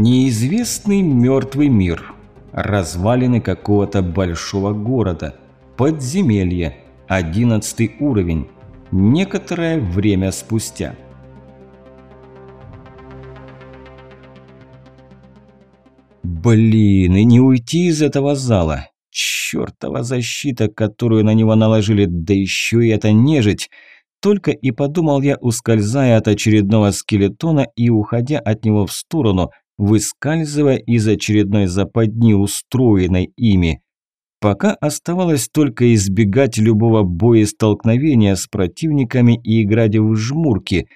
Неизвестный мертвый мир. Развалины какого-то большого города. Подземелье. Одиннадцатый уровень. Некоторое время спустя. Блин, и не уйти из этого зала. Чёртова защита, которую на него наложили, да еще и эта нежить. Только и подумал я, ускользая от очередного скелетона и уходя от него в сторону, выскальзывая из очередной западни, устроенной ими. Пока оставалось только избегать любого боя столкновения с противниками и играть в жмурки.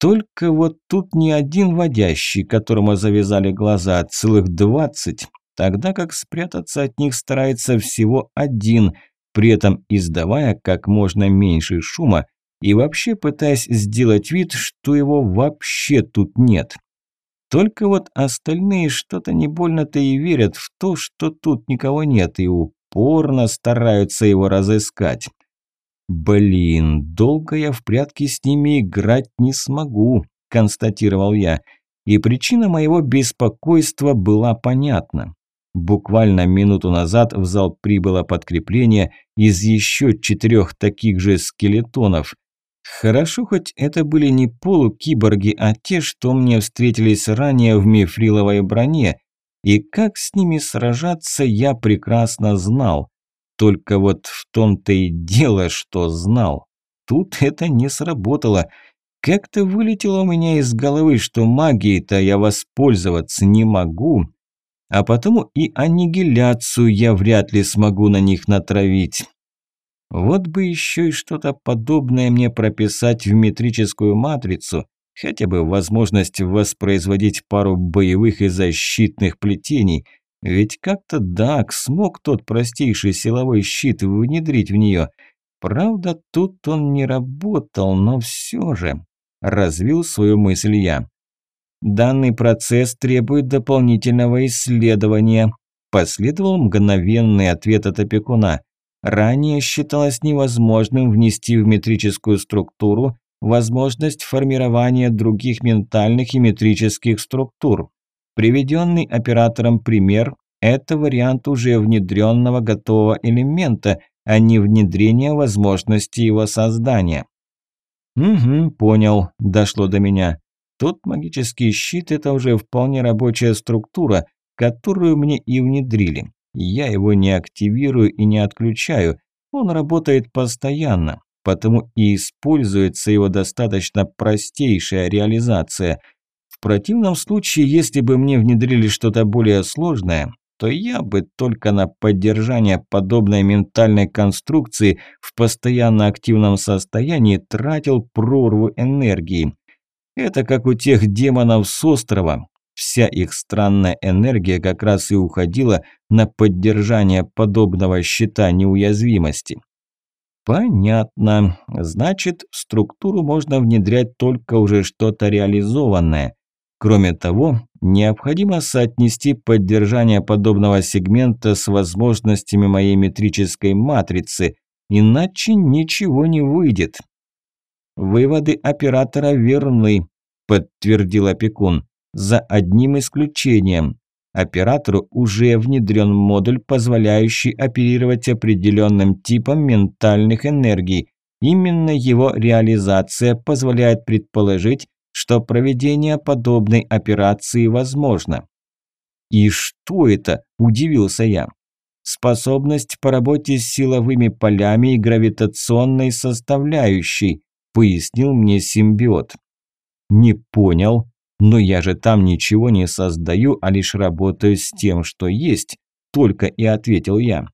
Только вот тут не один водящий, которому завязали глаза, а целых двадцать, тогда как спрятаться от них старается всего один, при этом издавая как можно меньше шума и вообще пытаясь сделать вид, что его вообще тут нет. Только вот остальные что-то не больно-то и верят в то, что тут никого нет, и упорно стараются его разыскать. «Блин, долго я в прятки с ними играть не смогу», – констатировал я. И причина моего беспокойства была понятна. Буквально минуту назад в зал прибыло подкрепление из еще четырех таких же скелетонов – Хорошо, хоть это были не полукиборги, а те, что мне встретились ранее в мифриловой броне, и как с ними сражаться я прекрасно знал. Только вот в том-то и дело, что знал. Тут это не сработало. Как-то вылетело у меня из головы, что магией-то я воспользоваться не могу, а потому и аннигиляцию я вряд ли смогу на них натравить. Вот бы еще и что-то подобное мне прописать в метрическую матрицу, хотя бы возможность воспроизводить пару боевых и защитных плетений. Ведь как-то Дак смог тот простейший силовой щит внедрить в нее. Правда, тут он не работал, но все же. Развил свою мысль я. Данный процесс требует дополнительного исследования. Последовал мгновенный ответ от опекуна. Ранее считалось невозможным внести в метрическую структуру возможность формирования других ментальных и метрических структур. Приведенный оператором пример – это вариант уже внедренного готового элемента, а не внедрение возможности его создания. «Угу, понял, дошло до меня. Тут магический щит – это уже вполне рабочая структура, которую мне и внедрили. Я его не активирую и не отключаю, он работает постоянно, потому и используется его достаточно простейшая реализация. В противном случае, если бы мне внедрили что-то более сложное, то я бы только на поддержание подобной ментальной конструкции в постоянно активном состоянии тратил прорву энергии. Это как у тех демонов с острова, Вся их странная энергия как раз и уходила на поддержание подобного щита неуязвимости. Понятно. Значит, в структуру можно внедрять только уже что-то реализованное. Кроме того, необходимо соотнести поддержание подобного сегмента с возможностями моей метрической матрицы, иначе ничего не выйдет. Выводы оператора верны, подтвердил опекун. За одним исключением. Оператору уже внедрен модуль, позволяющий оперировать определенным типом ментальных энергий. Именно его реализация позволяет предположить, что проведение подобной операции возможно. «И что это?» – удивился я. «Способность по работе с силовыми полями и гравитационной составляющей», – пояснил мне симбиот. «Не понял», но я же там ничего не создаю, а лишь работаю с тем, что есть, только и ответил я.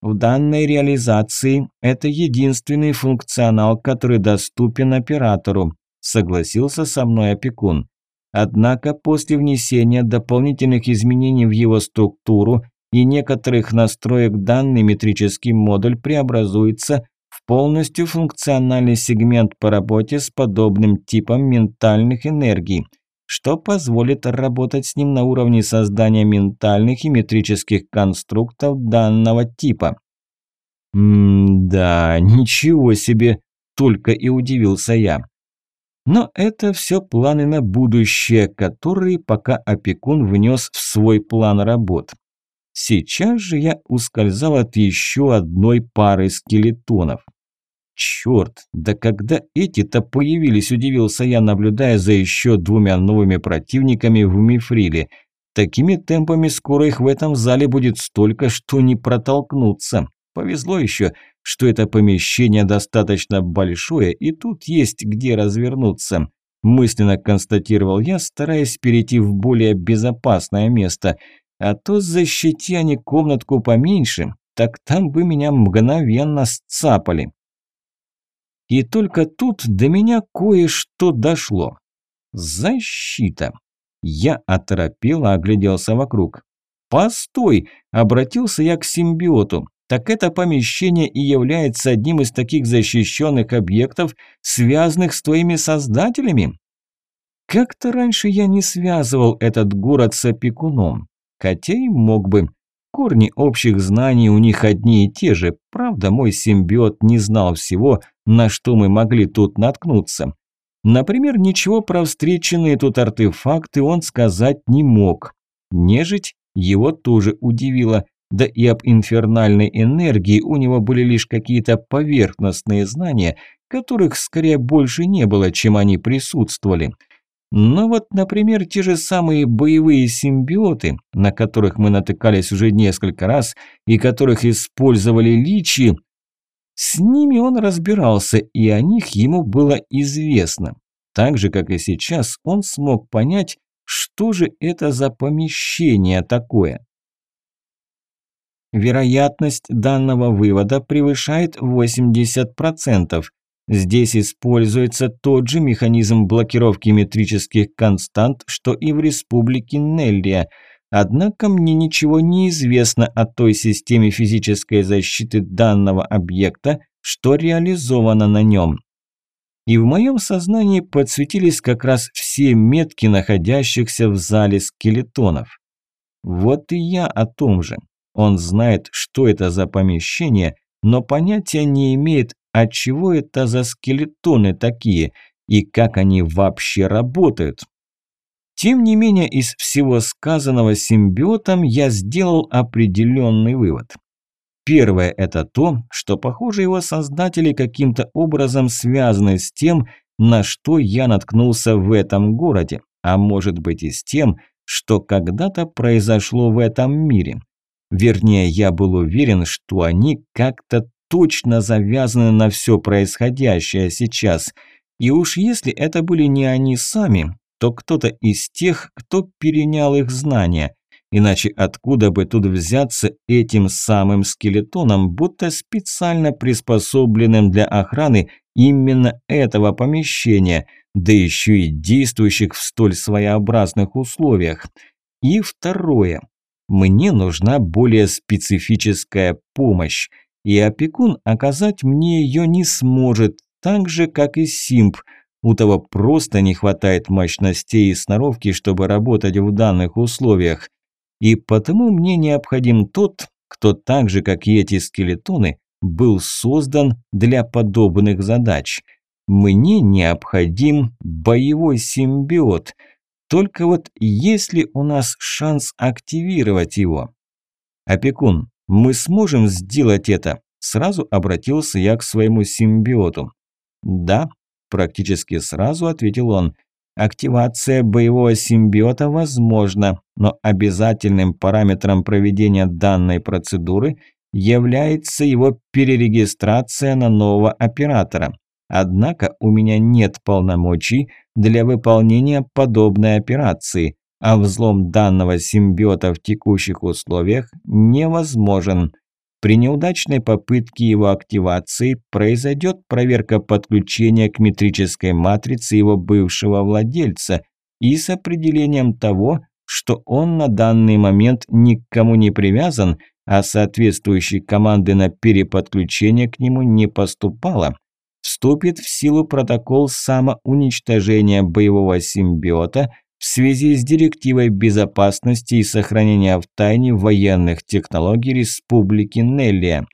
В данной реализации это единственный функционал, который доступен оператору, согласился со мной опекун. Однако после внесения дополнительных изменений в его структуру и некоторых настроек данный метрический модуль преобразуется в полностью функциональный сегмент по работе с подобным типом ментальных энергий – что позволит работать с ним на уровне создания ментальных и метрических конструктов данного типа. М-да, ничего себе, только и удивился я. Но это все планы на будущее, которые пока опекун внес в свой план работ. Сейчас же я ускользал от еще одной пары скелетонов. Черт, да когда эти-то появились, удивился я, наблюдая за еще двумя новыми противниками в Мифриле. Такими темпами скоро их в этом зале будет столько, что не протолкнуться. Повезло еще, что это помещение достаточно большое, и тут есть где развернуться. Мысленно констатировал я, стараясь перейти в более безопасное место. А то защити они комнатку поменьше, так там бы меня мгновенно сцапали. И только тут до меня кое-что дошло. Защита. Я оторопело огляделся вокруг. «Постой!» – обратился я к симбиоту так это помещение и является одним из таких защищенных объектов, связанных с твоими создателями. Как-то раньше я не связывал этот город с опекуном, хотя и мог бы. Корни общих знаний у них одни и те же, правда мой симбиот не знал всего, на что мы могли тут наткнуться. Например, ничего про встреченные тут артефакты он сказать не мог. Нежить его тоже удивило, да и об инфернальной энергии у него были лишь какие-то поверхностные знания, которых скорее больше не было, чем они присутствовали. Но вот, например, те же самые боевые симбиоты, на которых мы натыкались уже несколько раз и которых использовали личи, с ними он разбирался, и о них ему было известно. Так же, как и сейчас, он смог понять, что же это за помещение такое. Вероятность данного вывода превышает 80%. Здесь используется тот же механизм блокировки метрических констант, что и в республике Неллия. Однако мне ничего не известно о той системе физической защиты данного объекта, что реализовано на нем. И в моем сознании подсветились как раз все метки находящихся в зале скелетонов. Вот и я о том же. Он знает, что это за помещение, но понятия не имеет, а чего это за скелетоны такие и как они вообще работают. Тем не менее, из всего сказанного симбиотом я сделал определенный вывод. Первое – это то, что, похоже, его создатели каким-то образом связаны с тем, на что я наткнулся в этом городе, а может быть и с тем, что когда-то произошло в этом мире. Вернее, я был уверен, что они как-то точно завязаны на все происходящее сейчас. И уж если это были не они сами, то кто-то из тех, кто перенял их знания. Иначе откуда бы тут взяться этим самым скелетоном, будто специально приспособленным для охраны именно этого помещения, да еще и действующих в столь своеобразных условиях. И второе. Мне нужна более специфическая помощь, и опекун оказать мне ее не сможет, так же, как и Симп. У того просто не хватает мощностей и сноровки, чтобы работать в данных условиях. И потому мне необходим тот, кто так же, как и эти скелетоны, был создан для подобных задач. Мне необходим боевой симбиот – только вот есть ли у нас шанс активировать его? Опекун, мы сможем сделать это? Сразу обратился я к своему симбиоту. Да, практически сразу ответил он. Активация боевого симбиота возможна, но обязательным параметром проведения данной процедуры является его перерегистрация на нового оператора. Однако у меня нет полномочий для выполнения подобной операции, а взлом данного симбиота в текущих условиях невозможен. При неудачной попытке его активации произойдет проверка подключения к метрической матрице его бывшего владельца и с определением того, что он на данный момент никому не привязан, а соответствующей команды на переподключение к нему не поступало – вступит в силу протокол самоуничтожения боевого симбиота в связи с директивой безопасности и сохранения в тайне военных технологий Республики Неллия.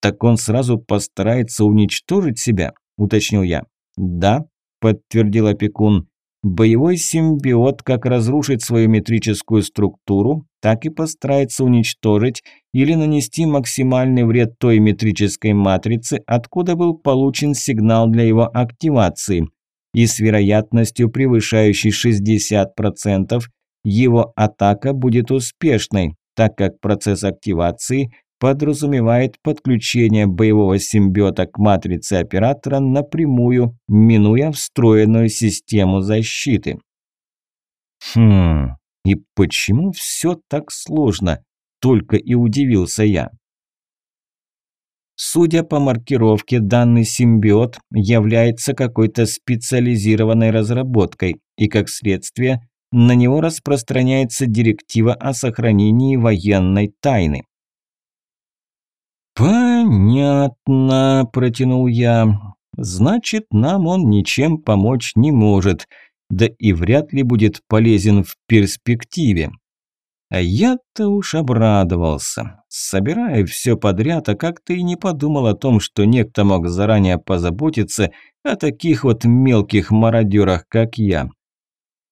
«Так он сразу постарается уничтожить себя?» – уточнил я. «Да», – подтвердил опекун. Боевой симбиот как разрушит свою метрическую структуру, так и постарается уничтожить или нанести максимальный вред той метрической матрице, откуда был получен сигнал для его активации. И с вероятностью превышающей 60% его атака будет успешной, так как процесс активации подразумевает подключение боевого симбиота к матрице оператора напрямую, минуя встроенную систему защиты. Хм, и почему все так сложно? Только и удивился я. Судя по маркировке, данный симбиот является какой-то специализированной разработкой, и как следствие на него распространяется директива о сохранении военной тайны. «Понятно», – протянул я. «Значит, нам он ничем помочь не может, да и вряд ли будет полезен в перспективе». А я-то уж обрадовался. Собирая все подряд, а как-то и не подумал о том, что некто мог заранее позаботиться о таких вот мелких мародерах, как я.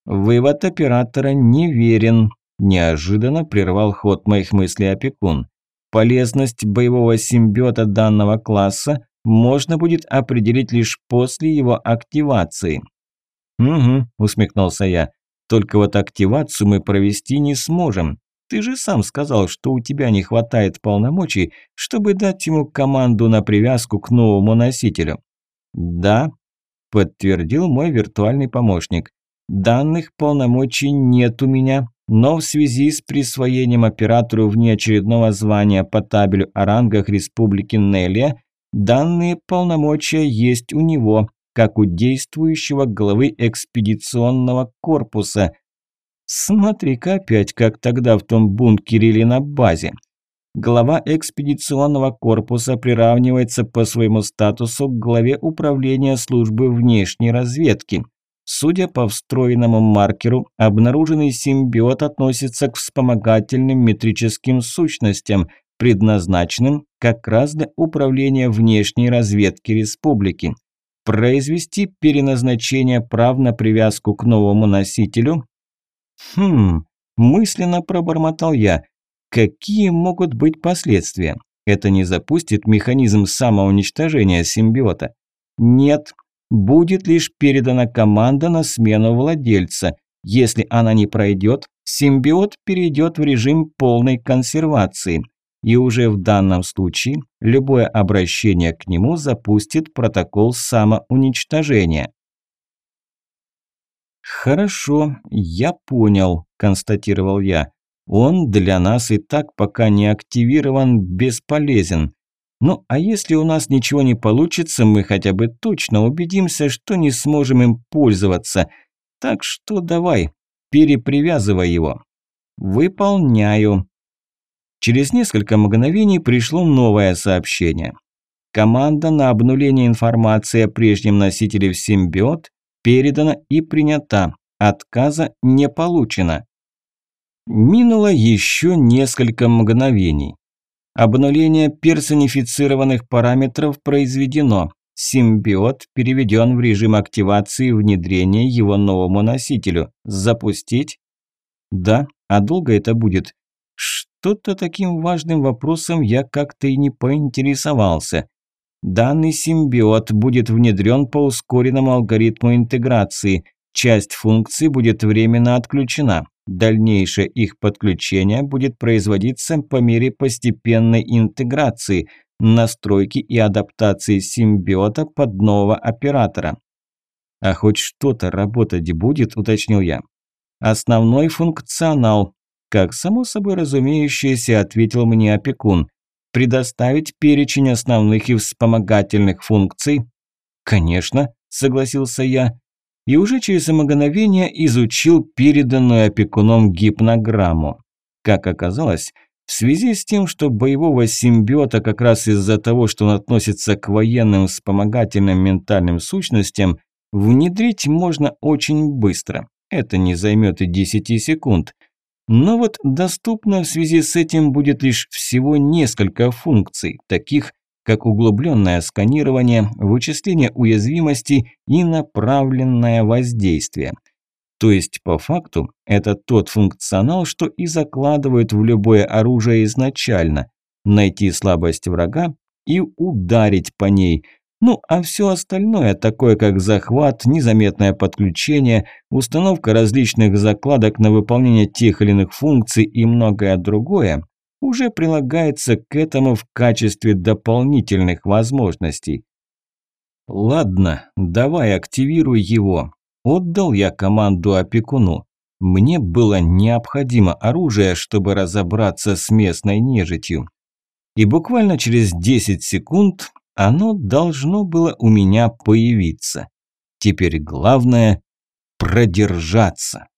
Вывод оператора неверен. Неожиданно прервал ход моих мыслей опекун. Полезность боевого симбиота данного класса можно будет определить лишь после его активации. «Угу», – усмехнулся я. «Только вот активацию мы провести не сможем. Ты же сам сказал, что у тебя не хватает полномочий, чтобы дать ему команду на привязку к новому носителю». «Да», – подтвердил мой виртуальный помощник. «Данных полномочий нет у меня, но в связи с присвоением оператору внеочередного звания по табелю о рангах Республики Нелия, данные полномочия есть у него, как у действующего главы экспедиционного корпуса. Смотри-ка опять, как тогда в том бункере или на базе. Глава экспедиционного корпуса приравнивается по своему статусу к главе управления службы внешней разведки – Судя по встроенному маркеру, обнаруженный симбиот относится к вспомогательным метрическим сущностям, предназначенным как раз для управления внешней разведки республики. Произвести переназначение прав на привязку к новому носителю? Хм, мысленно пробормотал я. Какие могут быть последствия? Это не запустит механизм самоуничтожения симбиота? Нет, будет лишь передана команда на смену владельца. Если она не пройдет, симбиот перейдет в режим полной консервации. И уже в данном случае любое обращение к нему запустит протокол самоуничтожения. «Хорошо, я понял», – констатировал я. «Он для нас и так пока не активирован, бесполезен. Ну, а если у нас ничего не получится, мы хотя бы точно убедимся, что не сможем им пользоваться. Так что давай, перепривязывай его. Выполняю. Через несколько мгновений пришло новое сообщение. Команда на обнуление информации о прежнем носителе в симбиот передана и принята. Отказа не получено. Минуло еще несколько мгновений. Обнуление персонифицированных параметров произведено. Симбиот переведен в режим активации внедрения его новому носителю. Запустить? Да, а долго это будет? Что-то таким важным вопросом я как-то и не поинтересовался. Данный симбиот будет внедрен по ускоренному алгоритму интеграции. Часть функций будет временно отключена. Дальнейшее их подключение будет производиться по мере постепенной интеграции, настройки и адаптации симбиота под нового оператора. «А хоть что-то работать будет», – уточнил я. «Основной функционал», – как само собой разумеющееся ответил мне опекун. «Предоставить перечень основных и вспомогательных функций?» «Конечно», – согласился я и уже через мгновение изучил переданную опекуном гипнограмму. Как оказалось, в связи с тем, что боевого симбиота как раз из-за того, что он относится к военным вспомогательным ментальным сущностям, внедрить можно очень быстро. Это не займет и 10 секунд. Но вот доступно в связи с этим будет лишь всего несколько функций, таких, как углубленное сканирование, вычисление уязвимости и направленное воздействие. То есть, по факту, это тот функционал, что и закладывают в любое оружие изначально – найти слабость врага и ударить по ней. Ну, а все остальное, такое как захват, незаметное подключение, установка различных закладок на выполнение тех или иных функций и многое другое, уже прилагается к этому в качестве дополнительных возможностей. Ладно, давай активируй его. Отдал я команду опекуну. Мне было необходимо оружие, чтобы разобраться с местной нежитью. И буквально через 10 секунд оно должно было у меня появиться. Теперь главное – продержаться.